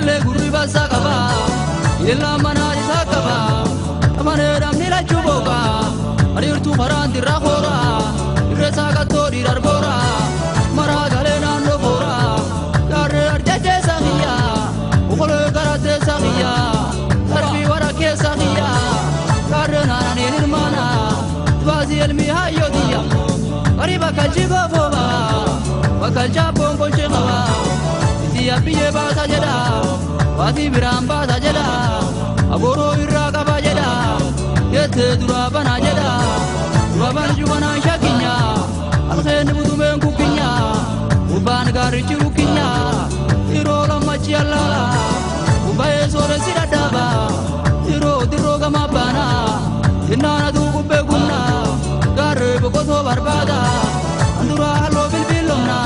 illee gurri baasaa qaba hidhellaa manaa isaa qaba amaneedhaaf ni lachuu booba ariirtuu maraan dirraa hoora irree saaqattoo dhiirar boora maraa galee naannoo foora gaarree arjachee saaqiyya okolee garaatee saaqiyya darbii warakkee saaqiyya gaarree naananii hirmaana dibaasii elmii hayyootiyya qarii bakkalchii goofooba bakkalchaa boonkolchee qaba itti yabbiyee baasaa jedhaa. Waatii biraan baasa jedha. Agooroo irraa qaba jedha. Jettee duraa banaa jedha. Dura banju banaan shakkinya alkeenni butumeen kukkinya. Gubbaan gaarichi rukkinya. Yeroo lammachi allaala. Gubbayee sooressi dhadhaaba. Yeroo dirroo gamaa baana innaanatu gubbee gumna. Gaarree boqotoo barbaada. Anduraa halloo bilbiilomna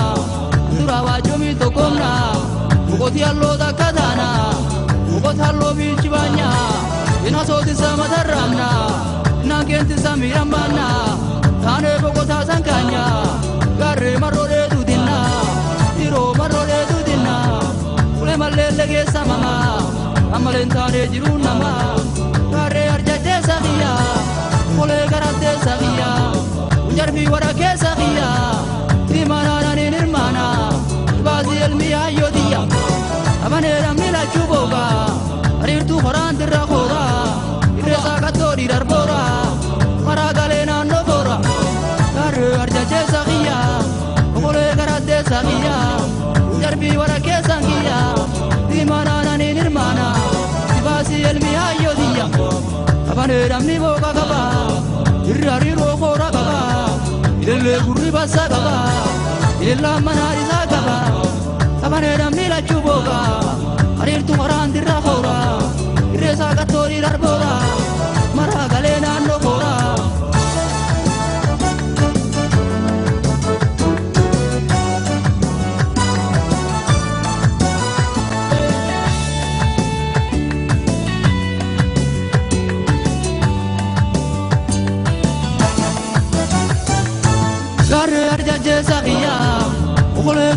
anduraa waajjomii tokkomna. Boqoti halloo Santi Samira Mbana Taanee Bogotaa Sankaanya Gaarree marrooree duudinna Tiroo marrooree duudinna Ulee mallee legeessa mamaa Ammaleen taanee jiruun namaa Gaarree arjatee Samiyaa Kolee garaatee Samiyaa Jarbii wara keessa. sangiya darbi warakee sangiya dimanaanani nirmaana sibaasi elmi hayyoodiyya abaneedhamni booqa qaba irraari rookoora qaba ilellee gurri bassa qaba ilellammanaan isaa qaba abaneedhamni lachuu booqa ariirtu waraantirra koora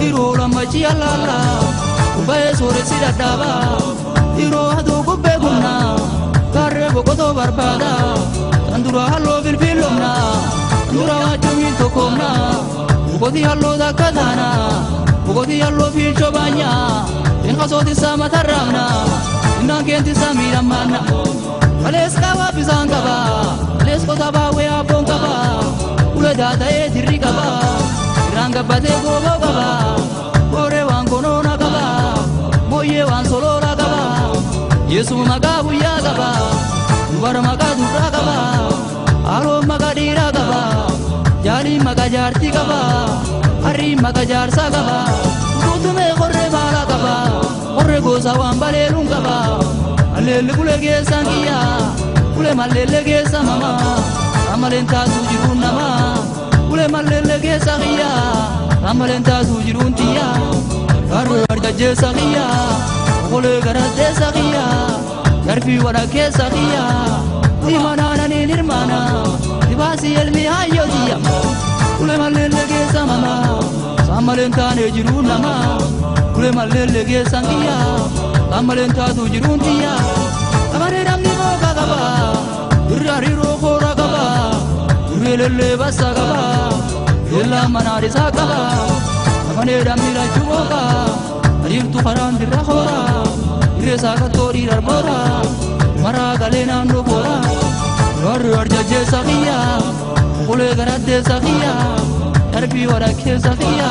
Hiroo lamma chi alaala allaala kubbayee sooressi dhadhaaba yeroo aduu gubbee gumna gaarree boqotoo barbaada kan dura halloo bilbiilomna dura waajjumiin tokkomna boqotii halloo takka taana boqotii halloo fiilchoo baanya inka sootisaa matarraamna innaan keentisaa miidhammaanna malees qabaa bisaan qaba malees qotaa baawwee abboon qaba ule daata'ee dirri qaba irraan gabbatee gooboo yeesuma maqaa guyyaa qaba dubara maqaa durraa qaba haaloon maqaa dhiiraa qaba jaaliin maqaa jaartii qaba harriin maqaa jaarsaa qaba guutumee qorree baala qaba qorree gosa waan baleeluun qaba alleelli kulee keessaan kiyya kulee malleellee keessa mamaa amaleen taasuu jiruun nama ulee malleellee keessa qiyya amaleen taasuu jiruun tiyya garuu arjajjeessa qiyya okolee garatteessa qiyya garbii wadha keessa qiyya dimanaananiin hirmaana dibaasii elmii hayyootiyya ulee malleellee keessa mama sammaleen taanee jiruun nama ulee malleellee keessan qiyya sammaleen taasuu jiruun tiyya amanee namni booqa qaba irra riiroo koora qaba irreelellee bassa qaba illaa manaa isaa qaba amanee dammi lachuu booqa adiirtu karaan dirra koora irreesaa qattoo dhiirarboora maraa galee naannoo boora warri arjajjeessa qiyya okolee garatteessa qiyya darbii wadhakkeessa qiyya